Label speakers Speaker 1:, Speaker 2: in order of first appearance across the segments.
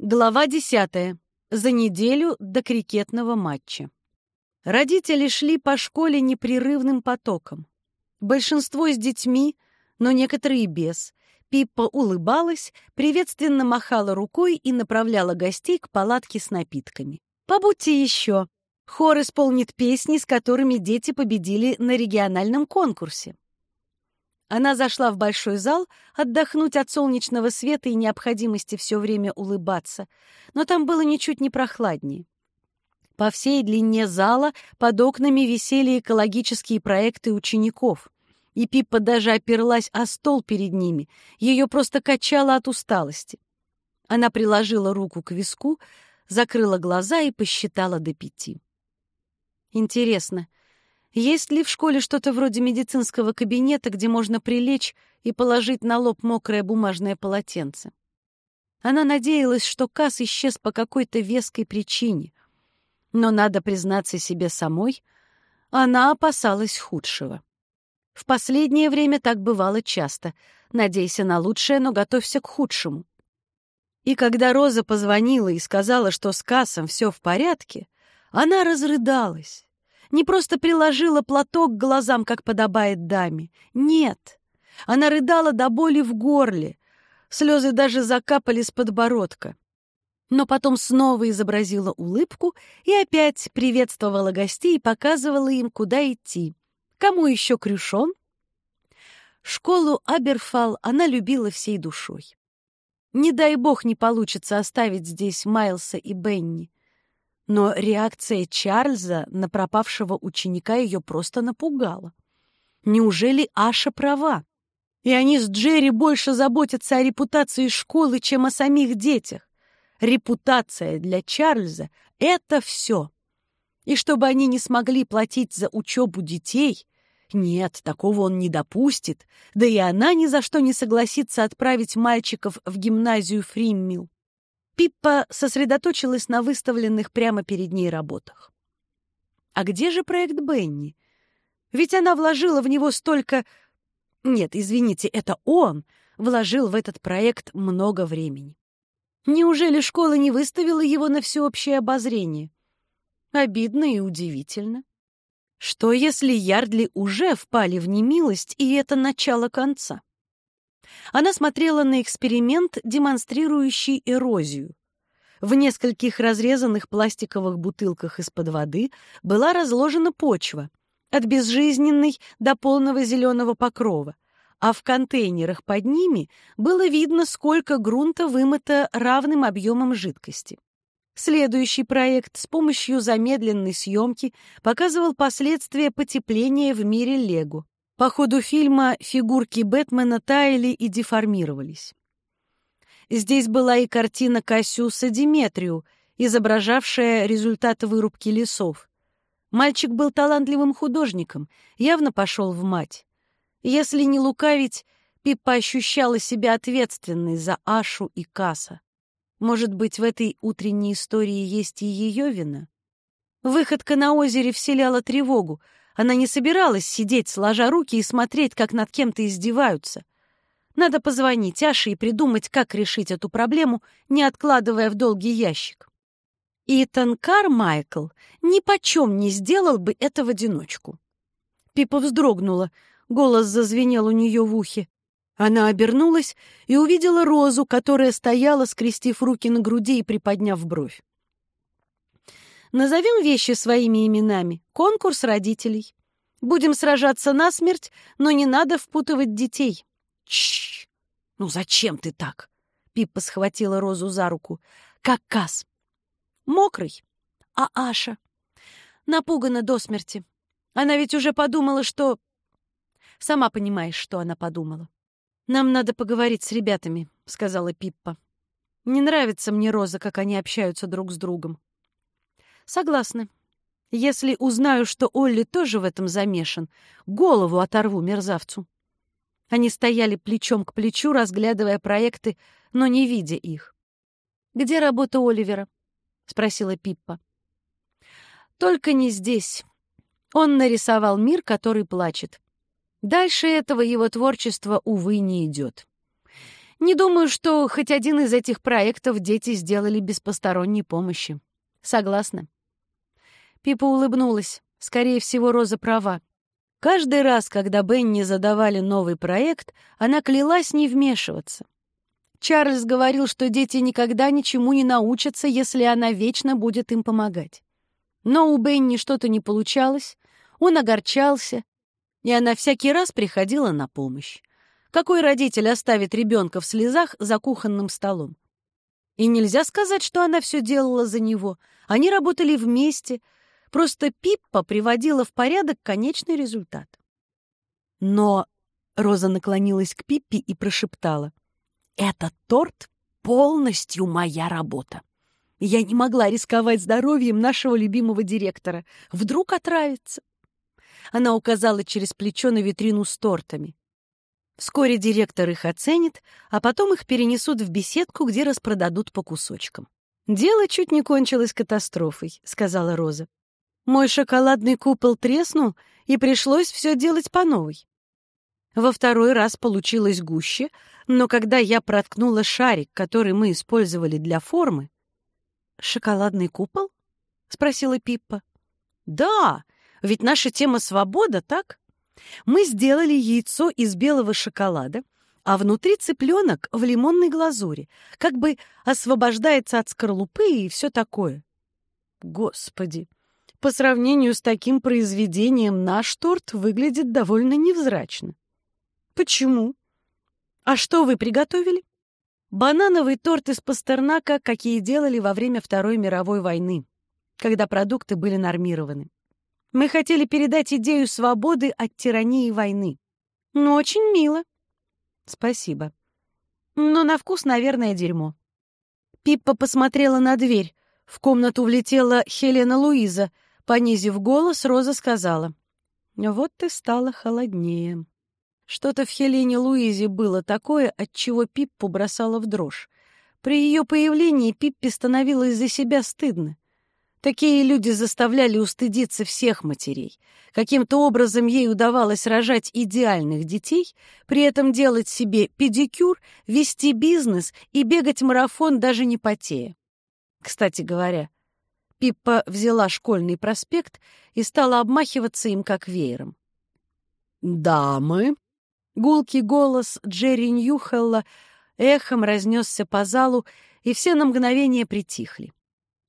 Speaker 1: Глава десятая. За неделю до крикетного матча. Родители шли по школе непрерывным потоком. Большинство с детьми, но некоторые без. Пиппа улыбалась, приветственно махала рукой и направляла гостей к палатке с напитками. «Побудьте еще!» Хор исполнит песни, с которыми дети победили на региональном конкурсе. Она зашла в большой зал отдохнуть от солнечного света и необходимости все время улыбаться, но там было ничуть не прохладнее. По всей длине зала под окнами висели экологические проекты учеников, и Пиппа даже оперлась о стол перед ними, ее просто качало от усталости. Она приложила руку к виску, закрыла глаза и посчитала до пяти. Интересно, есть ли в школе что-то вроде медицинского кабинета, где можно прилечь и положить на лоб мокрое бумажное полотенце? Она надеялась, что Касс исчез по какой-то веской причине. Но надо признаться себе самой, она опасалась худшего. В последнее время так бывало часто. Надейся на лучшее, но готовься к худшему. И когда Роза позвонила и сказала, что с Кассом все в порядке, она разрыдалась не просто приложила платок к глазам, как подобает даме. Нет, она рыдала до боли в горле. Слезы даже закапали с подбородка. Но потом снова изобразила улыбку и опять приветствовала гостей и показывала им, куда идти. Кому еще крюшон? Школу Аберфал она любила всей душой. Не дай бог не получится оставить здесь Майлса и Бенни. Но реакция Чарльза на пропавшего ученика ее просто напугала. Неужели Аша права? И они с Джерри больше заботятся о репутации школы, чем о самих детях. Репутация для Чарльза — это все. И чтобы они не смогли платить за учебу детей, нет, такого он не допустит, да и она ни за что не согласится отправить мальчиков в гимназию Фриммил. Пиппа сосредоточилась на выставленных прямо перед ней работах. А где же проект Бенни? Ведь она вложила в него столько... Нет, извините, это он вложил в этот проект много времени. Неужели школа не выставила его на всеобщее обозрение? Обидно и удивительно. Что, если Ярдли уже впали в немилость, и это начало конца? Она смотрела на эксперимент, демонстрирующий эрозию. В нескольких разрезанных пластиковых бутылках из-под воды была разложена почва, от безжизненной до полного зеленого покрова, а в контейнерах под ними было видно, сколько грунта вымыто равным объемом жидкости. Следующий проект с помощью замедленной съемки показывал последствия потепления в мире Лего. По ходу фильма фигурки Бэтмена таяли и деформировались. Здесь была и картина Кассиуса Диметрию, изображавшая результаты вырубки лесов. Мальчик был талантливым художником, явно пошел в мать. Если не лукавить, Пиппа ощущала себя ответственной за Ашу и Каса. Может быть, в этой утренней истории есть и ее вина? Выходка на озере вселяла тревогу — она не собиралась сидеть, сложа руки и смотреть, как над кем-то издеваются. Надо позвонить Аше и придумать, как решить эту проблему, не откладывая в долгий ящик. Итан Кармайкл ни почем не сделал бы это в одиночку. Пипа вздрогнула, голос зазвенел у нее в ухе. Она обернулась и увидела Розу, которая стояла, скрестив руки на груди и приподняв бровь. Назовем вещи своими именами. Конкурс родителей. Будем сражаться насмерть, но не надо впутывать детей. Чш! Ну зачем ты так? Пиппа схватила Розу за руку. Как Кас. Мокрый. А Аша? Напугана до смерти. Она ведь уже подумала, что... Сама понимаешь, что она подумала. «Нам надо поговорить с ребятами», — сказала Пиппа. «Не нравится мне Роза, как они общаются друг с другом. Согласна. Если узнаю, что Олли тоже в этом замешан, голову оторву мерзавцу. Они стояли плечом к плечу, разглядывая проекты, но не видя их. «Где работа Оливера?» — спросила Пиппа. «Только не здесь. Он нарисовал мир, который плачет. Дальше этого его творчество, увы, не идет. Не думаю, что хоть один из этих проектов дети сделали без посторонней помощи. Согласна. Пипа улыбнулась. Скорее всего, Роза права. Каждый раз, когда Бенни задавали новый проект, она клялась не вмешиваться. Чарльз говорил, что дети никогда ничему не научатся, если она вечно будет им помогать. Но у Бенни что-то не получалось, он огорчался, и она всякий раз приходила на помощь. Какой родитель оставит ребенка в слезах за кухонным столом? И нельзя сказать, что она все делала за него. Они работали вместе, просто Пиппа приводила в порядок конечный результат. Но Роза наклонилась к Пиппе и прошептала. «Этот торт полностью моя работа. Я не могла рисковать здоровьем нашего любимого директора. Вдруг отравится?» Она указала через плечо на витрину с тортами. Вскоре директор их оценит, а потом их перенесут в беседку, где распродадут по кусочкам. «Дело чуть не кончилось катастрофой», — сказала Роза. «Мой шоколадный купол треснул, и пришлось все делать по новой. Во второй раз получилось гуще, но когда я проткнула шарик, который мы использовали для формы... «Шоколадный купол?» — спросила Пиппа. «Да, ведь наша тема свобода, так?» Мы сделали яйцо из белого шоколада, а внутри цыпленок в лимонной глазури, как бы освобождается от скорлупы и все такое. Господи, по сравнению с таким произведением наш торт выглядит довольно невзрачно. Почему? А что вы приготовили? Банановый торт из пастернака, какие делали во время Второй мировой войны, когда продукты были нормированы. Мы хотели передать идею свободы от тирании войны. Ну, очень мило. Спасибо. Но на вкус, наверное, дерьмо. Пиппа посмотрела на дверь. В комнату влетела Хелена Луиза. Понизив голос, Роза сказала. «Вот ты стала холоднее». Что-то в Хелене Луизе было такое, от чего Пиппу бросала в дрожь. При ее появлении Пиппе становилось за себя стыдно. Такие люди заставляли устыдиться всех матерей. Каким-то образом ей удавалось рожать идеальных детей, при этом делать себе педикюр, вести бизнес и бегать марафон даже не потея. Кстати говоря, Пиппа взяла школьный проспект и стала обмахиваться им как веером. «Дамы!» — гулкий голос Джерри Ньюхелла эхом разнесся по залу, и все на мгновение притихли.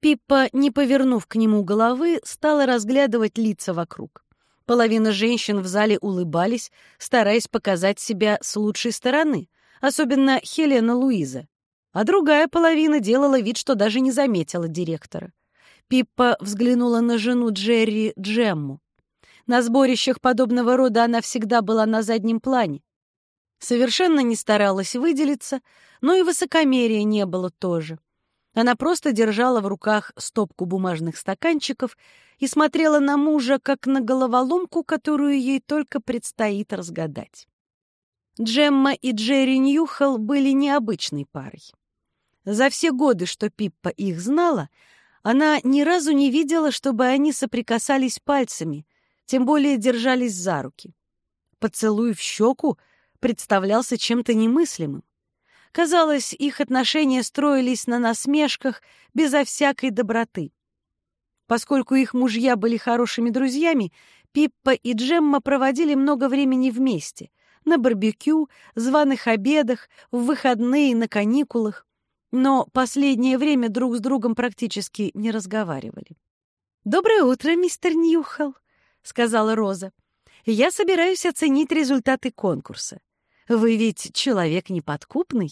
Speaker 1: Пиппа, не повернув к нему головы, стала разглядывать лица вокруг. Половина женщин в зале улыбались, стараясь показать себя с лучшей стороны, особенно Хелена Луиза. А другая половина делала вид, что даже не заметила директора. Пиппа взглянула на жену Джерри Джемму. На сборищах подобного рода она всегда была на заднем плане. Совершенно не старалась выделиться, но и высокомерия не было тоже. Она просто держала в руках стопку бумажных стаканчиков и смотрела на мужа, как на головоломку, которую ей только предстоит разгадать. Джемма и Джерри Ньюхелл были необычной парой. За все годы, что Пиппа их знала, она ни разу не видела, чтобы они соприкасались пальцами, тем более держались за руки. Поцелуй в щеку представлялся чем-то немыслимым. Казалось, их отношения строились на насмешках, безо всякой доброты. Поскольку их мужья были хорошими друзьями, Пиппа и Джемма проводили много времени вместе — на барбекю, званых обедах, в выходные, на каникулах. Но последнее время друг с другом практически не разговаривали. «Доброе утро, мистер Ньюхелл», — сказала Роза. «Я собираюсь оценить результаты конкурса. Вы ведь человек неподкупный.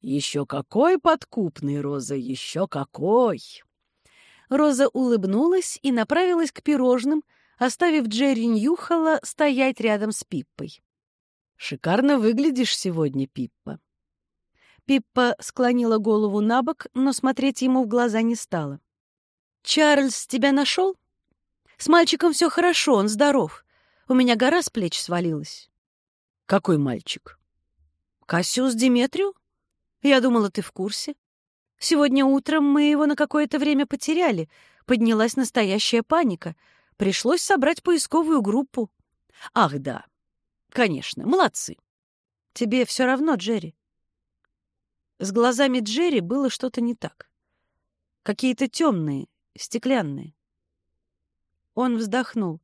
Speaker 1: Еще какой подкупный, Роза, еще какой! Роза улыбнулась и направилась к пирожным, оставив Джерри Ньюхала стоять рядом с Пиппой. «Шикарно выглядишь сегодня, Пиппа». Пиппа склонила голову на бок, но смотреть ему в глаза не стала. «Чарльз тебя нашел? С мальчиком все хорошо, он здоров. У меня гора с плеч свалилась». «Какой мальчик?» «Кассиус Диметрию? Я думала, ты в курсе. Сегодня утром мы его на какое-то время потеряли. Поднялась настоящая паника. Пришлось собрать поисковую группу. Ах, да. Конечно, молодцы. Тебе все равно, Джерри. С глазами Джерри было что-то не так. Какие-то темные, стеклянные. Он вздохнул.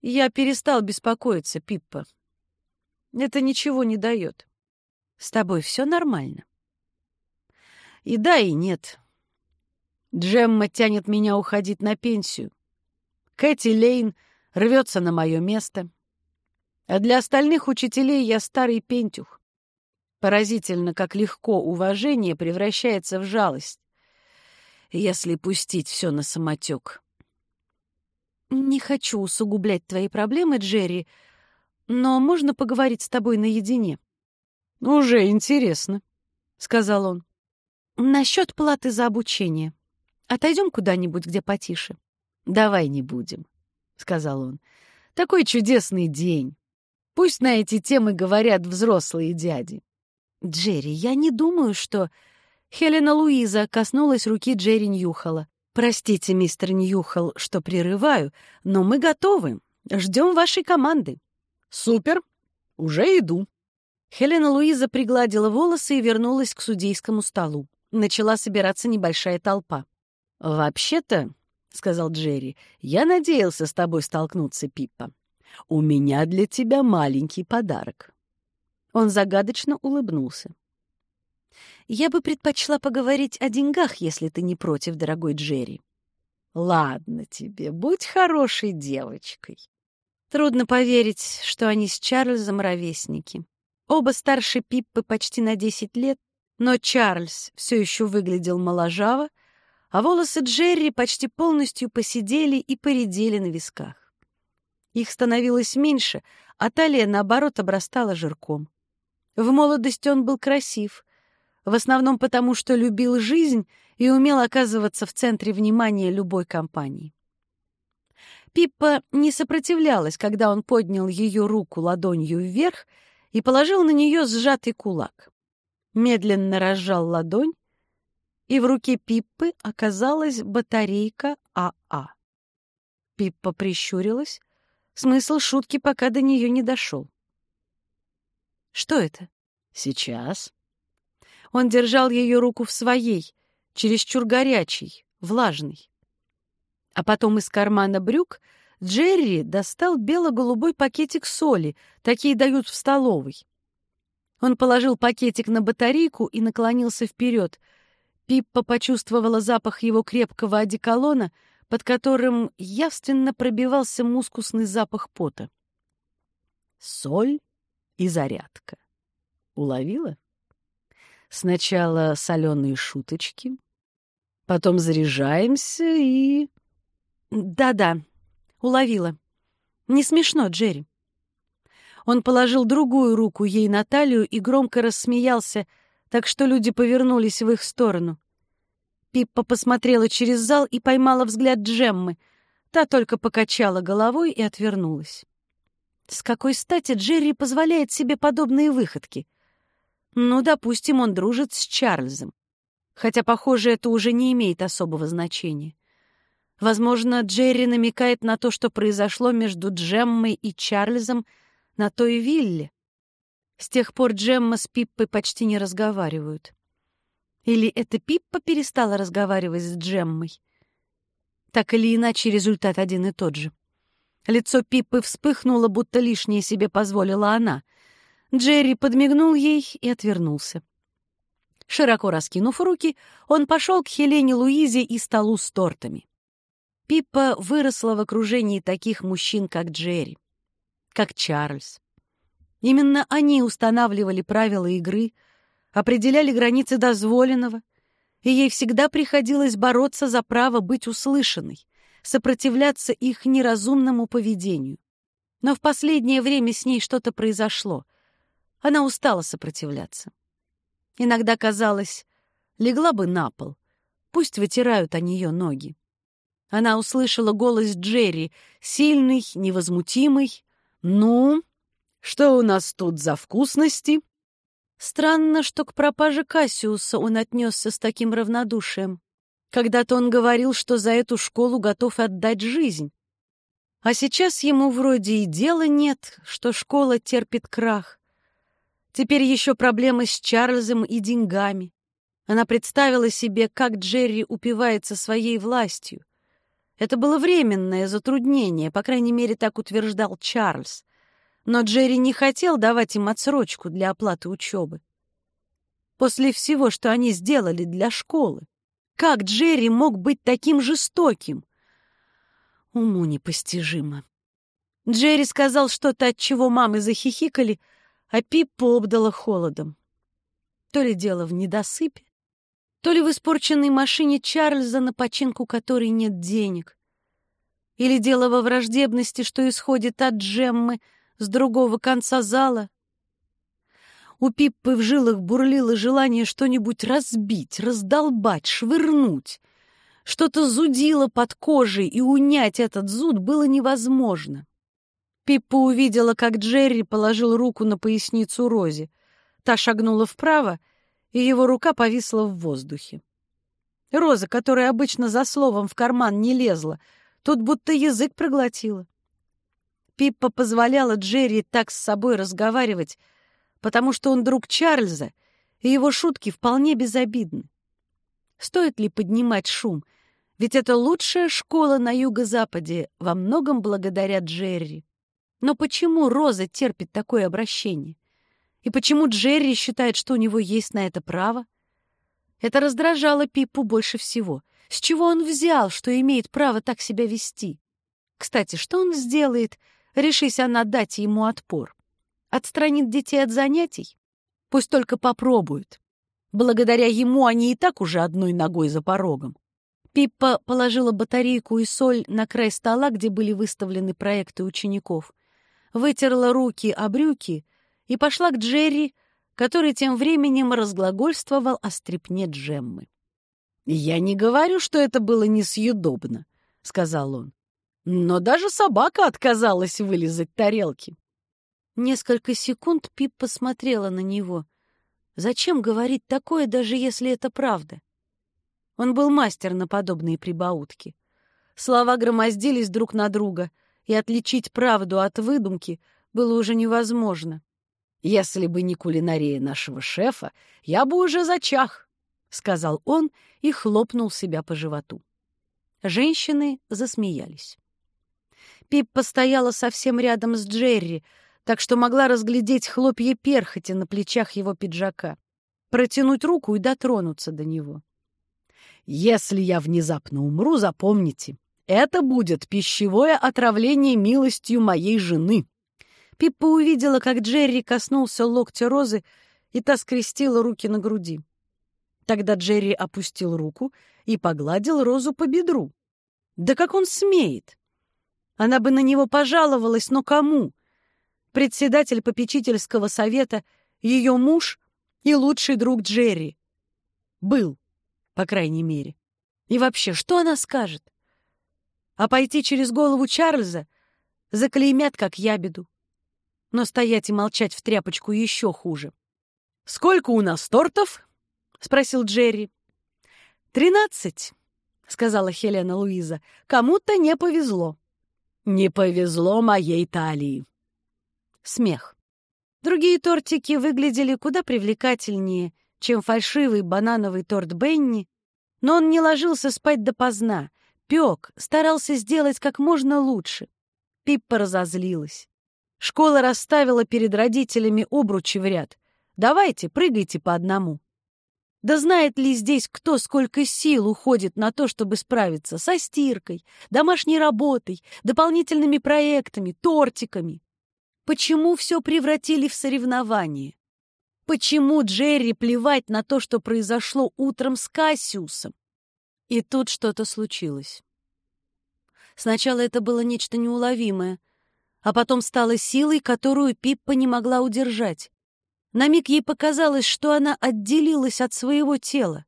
Speaker 1: Я перестал беспокоиться, Пиппа. Это ничего не дает. С тобой все нормально. И да, и нет. Джемма тянет меня уходить на пенсию. Кэти Лейн рвется на мое место. А для остальных учителей я старый пентюх. Поразительно, как легко уважение превращается в жалость, если пустить все на самотек. «Не хочу усугублять твои проблемы, Джерри, но можно поговорить с тобой наедине?» «Уже интересно», — сказал он. «Насчет платы за обучение. Отойдем куда-нибудь, где потише?» «Давай не будем», — сказал он. «Такой чудесный день. Пусть на эти темы говорят взрослые дяди». «Джерри, я не думаю, что...» Хелена Луиза коснулась руки Джерри Ньюхола. «Простите, мистер Ньюхол, что прерываю, но мы готовы. Ждем вашей команды». «Супер! Уже иду». Хелена Луиза пригладила волосы и вернулась к судейскому столу. Начала собираться небольшая толпа. «Вообще-то», — сказал Джерри, — «я надеялся с тобой столкнуться, Пиппа. У меня для тебя маленький подарок». Он загадочно улыбнулся. Я бы предпочла поговорить о деньгах, если ты не против, дорогой Джерри. Ладно тебе, будь хорошей девочкой. Трудно поверить, что они с Чарльзом ровесники. Оба старше Пиппы почти на 10 лет, но Чарльз все еще выглядел моложаво, а волосы Джерри почти полностью посидели и поредели на висках. Их становилось меньше, а талия, наоборот, обрастала жирком. В молодости он был красив, в основном потому, что любил жизнь и умел оказываться в центре внимания любой компании. Пиппа не сопротивлялась, когда он поднял ее руку ладонью вверх и положил на нее сжатый кулак. Медленно разжал ладонь, и в руке Пиппы оказалась батарейка АА. Пиппа прищурилась. Смысл шутки пока до нее не дошел. «Что это?» «Сейчас», он держал ее руку в своей, чересчур горячей, влажной. А потом из кармана брюк Джерри достал бело-голубой пакетик соли, такие дают в столовой. Он положил пакетик на батарейку и наклонился вперед. Пиппа почувствовала запах его крепкого одеколона, под которым явственно пробивался мускусный запах пота. Соль и зарядка. Уловила? Сначала соленые шуточки, потом заряжаемся и... Да-да, уловила. Не смешно, Джерри. Он положил другую руку ей на талию и громко рассмеялся, так что люди повернулись в их сторону. Пиппа посмотрела через зал и поймала взгляд Джеммы. Та только покачала головой и отвернулась. С какой стати Джерри позволяет себе подобные выходки — ну, допустим, он дружит с Чарльзом. Хотя, похоже, это уже не имеет особого значения. Возможно, Джерри намекает на то, что произошло между Джеммой и Чарльзом на той вилле. С тех пор Джемма с Пиппой почти не разговаривают. Или это Пиппа перестала разговаривать с Джеммой? Так или иначе, результат один и тот же. Лицо Пиппы вспыхнуло, будто лишнее себе позволила она — Джерри подмигнул ей и отвернулся. Широко раскинув руки, он пошел к Хелене Луизе и столу с тортами. Пиппа выросла в окружении таких мужчин, как Джерри, как Чарльз. Именно они устанавливали правила игры, определяли границы дозволенного, и ей всегда приходилось бороться за право быть услышанной, сопротивляться их неразумному поведению. Но в последнее время с ней что-то произошло — она устала сопротивляться. Иногда казалось, легла бы на пол, пусть вытирают о нее ноги. Она услышала голос Джерри, сильный, невозмутимый. «Ну, что у нас тут за вкусности?» Странно, что к пропаже Кассиуса он отнесся с таким равнодушием. Когда-то он говорил, что за эту школу готов отдать жизнь. А сейчас ему вроде и дела нет, что школа терпит крах. Теперь еще проблемы с Чарльзом и деньгами. Она представила себе, как Джерри упивается своей властью. Это было временное затруднение, по крайней мере, так утверждал Чарльз. Но Джерри не хотел давать им отсрочку для оплаты учебы. После всего, что они сделали для школы, как Джерри мог быть таким жестоким? Уму непостижимо. Джерри сказал что-то, от чего мамы захихикали, а Пиппу обдала холодом. То ли дело в недосыпе, то ли в испорченной машине Чарльза, на починку которой нет денег, или дело во враждебности, что исходит от Джеммы с другого конца зала. У Пиппы в жилах бурлило желание что-нибудь разбить, раздолбать, швырнуть. Что-то зудило под кожей, и унять этот зуд было невозможно. Пиппа увидела, как Джерри положил руку на поясницу Рози. Та шагнула вправо, и его рука повисла в воздухе. Роза, которая обычно за словом в карман не лезла, тут будто язык проглотила. Пиппа позволяла Джерри так с собой разговаривать, потому что он друг Чарльза, и его шутки вполне безобидны. Стоит ли поднимать шум? Ведь это лучшая школа на юго-западе, во многом благодаря Джерри. Но почему Роза терпит такое обращение? И почему Джерри считает, что у него есть на это право? Это раздражало Пиппу больше всего. С чего он взял, что имеет право так себя вести? Кстати, что он сделает, решись она дать ему отпор? Отстранит детей от занятий? Пусть только попробуют. Благодаря ему они и так уже одной ногой за порогом. Пиппа положила батарейку и соль на край стола, где были выставлены проекты учеников, вытерла руки о брюки и пошла к Джерри, который тем временем разглагольствовал о стрипне Джеммы. «Я не говорю, что это было несъедобно», — сказал он. «Но даже собака отказалась вылезать тарелки». Несколько секунд Пип посмотрела на него. Зачем говорить такое, даже если это правда? Он был мастер на подобные прибаутки. Слова громоздились друг на друга, и отличить правду от выдумки было уже невозможно. «Если бы не кулинария нашего шефа, я бы уже зачах», — сказал он и хлопнул себя по животу. Женщины засмеялись. Пип постояла совсем рядом с Джерри, так что могла разглядеть хлопья перхоти на плечах его пиджака, протянуть руку и дотронуться до него. «Если я внезапно умру, запомните, это будет пищевое отравление милостью моей жены», Пиппа увидела, как Джерри коснулся локтя Розы, и та скрестила руки на груди. Тогда Джерри опустил руку и погладил Розу по бедру. Да как он смеет? Она бы на него пожаловалась, но кому? Председатель попечительского совета, ее муж и лучший друг Джерри. Был, по крайней мере. И вообще, что она скажет? А пойти через голову Чарльза заклеймят, как ябеду но стоять и молчать в тряпочку еще хуже. «Сколько у нас тортов?» — спросил Джерри. «Тринадцать», — сказала Хелена Луиза. «Кому-то не повезло». «Не повезло моей талии». Смех. Другие тортики выглядели куда привлекательнее, чем фальшивый банановый торт Бенни, но он не ложился спать допоздна, пек, старался сделать как можно лучше. Пиппа разозлилась. Школа расставила перед родителями обручи в ряд. Давайте, прыгайте по одному. Да знает ли здесь кто, сколько сил уходит на то, чтобы справиться со стиркой, домашней работой, дополнительными проектами, тортиками? Почему все превратили в соревнование? Почему Джерри плевать на то, что произошло утром с Кассиусом? И тут что-то случилось. Сначала это было нечто неуловимое — а потом стала силой, которую Пиппа не могла удержать. На миг ей показалось, что она отделилась от своего тела.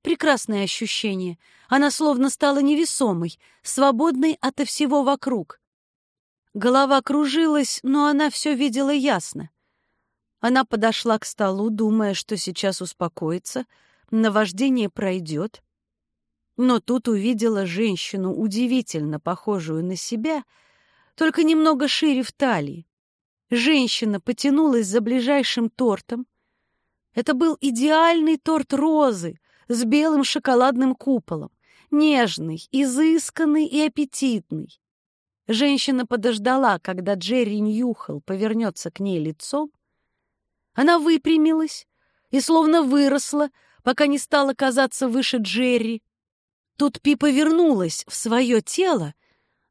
Speaker 1: Прекрасное ощущение. Она словно стала невесомой, свободной ото всего вокруг. Голова кружилась, но она все видела ясно. Она подошла к столу, думая, что сейчас успокоится, наваждение пройдет. Но тут увидела женщину, удивительно похожую на себя — только немного шире в талии. Женщина потянулась за ближайшим тортом. Это был идеальный торт розы с белым шоколадным куполом, нежный, изысканный и аппетитный. Женщина подождала, когда Джерри Ньюхал повернется к ней лицом. Она выпрямилась и словно выросла, пока не стала казаться выше Джерри. Тут Пи повернулась в свое тело,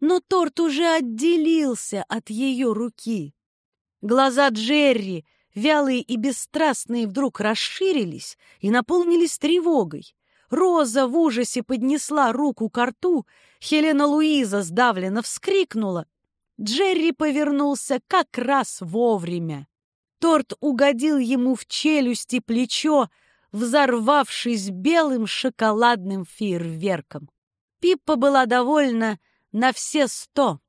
Speaker 1: но торт уже отделился от ее руки. Глаза Джерри, вялые и бесстрастные, вдруг расширились и наполнились тревогой. Роза в ужасе поднесла руку к рту, Хелена Луиза сдавленно вскрикнула. Джерри повернулся как раз вовремя. Торт угодил ему в челюсть и плечо, взорвавшись белым шоколадным фейерверком. Пиппа была довольна на все сто,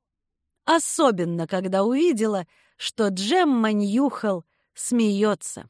Speaker 1: особенно когда увидела, что Джемма Ньюхал смеется.